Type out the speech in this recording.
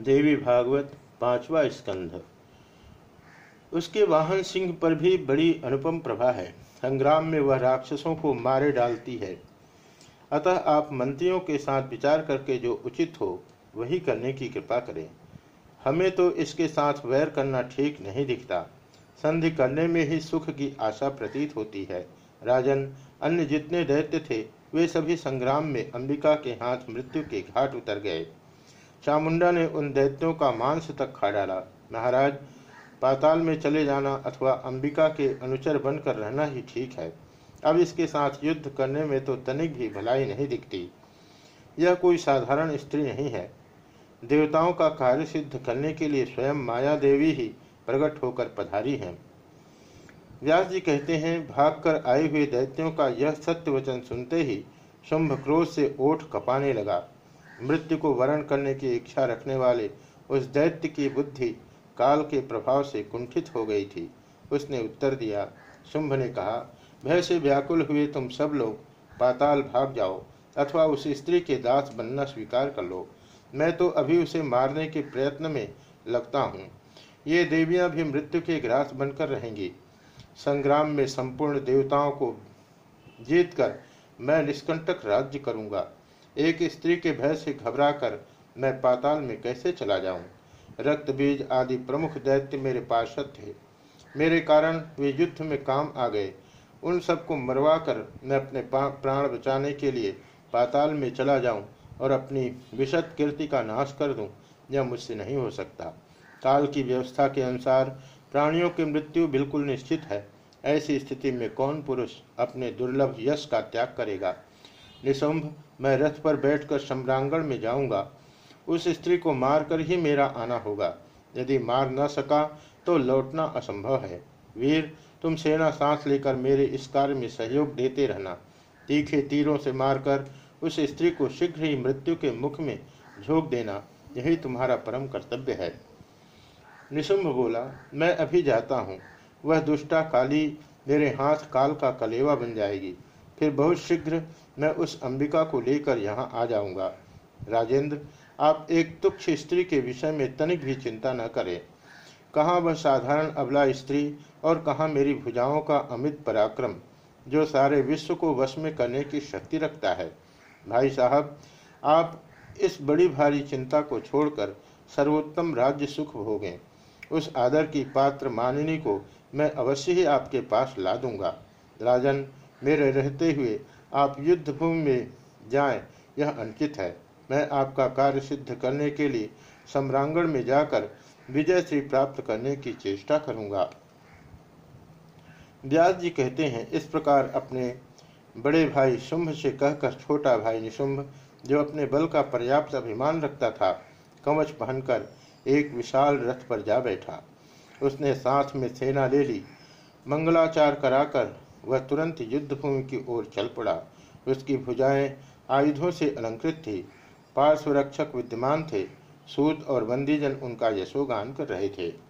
देवी भागवत पांचवा स्कंध। उसके वाहन सिंह पर भी बड़ी अनुपम प्रभा है। संग्राम में वह राक्षसों को मारे डालती है। अतः आप मंत्रियों के साथ विचार करके जो उचित हो, वही करने की कृपा करें। हमें तो इसके साथ वैर करना ठीक नहीं दिखता। संधि करने में ही सुख की आशा प्रतीत होती है। राजन, अन्य जितने दैत्य थे, वे सभी संग्राम में अंबिका के हाथ मृत्यु के घाट उतर गए। चामुंडा ने उन दैत्यों का मांस तक खा डाला। महाराज, पाताल में चले जाना अथवा अंबिका के अनुचर बनकर रहना ही ठीक है। अब इसके साथ युद्ध करने में तो तनिक भी भलाई नहीं दिखती। यह कोई साधारण स्त्री नहीं है। देवताओं का कार्य सिद्ध करने के लिए स्वयं माया देवी ही प्रकट होकर पधारी हैं। व्यास जी कहते हैं, भागकर आए हुए दैत्यों का यह सत्य वचन सुनते ही शुंभ क्रोध से ओठ कपाने लगा। मृत्यु को वर्ण करने की इच्छा रखने वाले उस दैत्य की बुद्धि काल के प्रभाव से कुंठित हो गई थी। उसने उत्तर दिया, शुंभ ने कहा भय से व्याकुल हुए तुम सब लोग पाताल भाग जाओ अथवा उस स्त्री के दास बनना स्वीकार कर लो। मैं तो अभी उसे मारने के प्रयत्न में लगता हूँ। ये देवियाँ भी मृत्यु के ग्रास बनकर रहेंगी। संग्राम में संपूर्ण देवताओं को जीतकर मैं निष्कंटक राज्य करूँगा। एक स्त्री के भय से घबराकर मैं पाताल में कैसे चला जाऊँ? रक्त बीज आदि प्रमुख दैत्य मेरे पार्षद थे। मेरे कारण वे युद्ध में काम आ गए। उन सबको मरवा कर मैं अपने प्राण बचाने के लिए पाताल में चला जाऊँ और अपनी विशद कीर्ति का नाश कर दूँ, यह मुझसे नहीं हो सकता। काल की व्यवस्था के अनुसार प्राणियों की मृत्यु बिल्कुल निश्चित है। ऐसी स्थिति में कौन पुरुष अपने दुर्लभ यश का त्याग करेगा? निशुंभ मैं रथ पर बैठकर सम्रांगण में जाऊँगा। उस स्त्री को मारकर ही मेरा आना होगा। यदि मार न सका तो लौटना असंभव है। वीर, तुम सेना सांस लेकर मेरे इस कार्य में सहयोग देते रहना। तीखे तीरों से मारकर उस स्त्री को शीघ्र ही मृत्यु के मुख में झोंक देना, यही तुम्हारा परम कर्तव्य है। निशुंभ बोला, मैं अभी जाता हूँ। वह दुष्टा काली मेरे हाथ काल का कलेवा बन जाएगी। फिर बहुत शीघ्र मैं उस अंबिका को लेकर यहाँ आ जाऊँगा। राजेंद्र, आप एक तुक्ष स्त्री के विषय में तनिक भी चिंता न करें। कहाँ वह साधारण अबला स्त्री और कहाँ मेरी भुजाओं का अमित पराक्रम, जो सारे विश्व को वश में करने की शक्ति रखता है। भाई साहब, आप इस बड़ी भारी चिंता को छोड़कर सर्वोत्तम राज्य सुख भोगें। उस आदर की पात्र मानिनी को मैं अवश्य ही आपके पास ला दूँगा। राजन मेरे रहते हुए आप युद्ध भूमि में जाएँ, यह अंकित है। मैं आपका कार्य सिद्ध करने के लिए सम्रांगण में जाकर विजय श्री प्राप्त करने की चेष्टा करूँगा। व्यास जी कहते हैं, इस प्रकार अपने बड़े भाई शुंभ से कहकर छोटा भाई निशुंभ, जो अपने बल का पर्याप्त अभिमान रखता था, कवच पहनकर एक विशाल रथ पर जा बैठा। उसने साथ में सेना ले ली, मंगलाचार कराकर वह तुरंत युद्धभूमि की ओर चल पड़ा। उसकी भुजाएँ आयुधों से अलंकृत थी। पार्श्व रक्षक विद्यमान थे। सूद और बंदीजन उनका यशोगान कर रहे थे।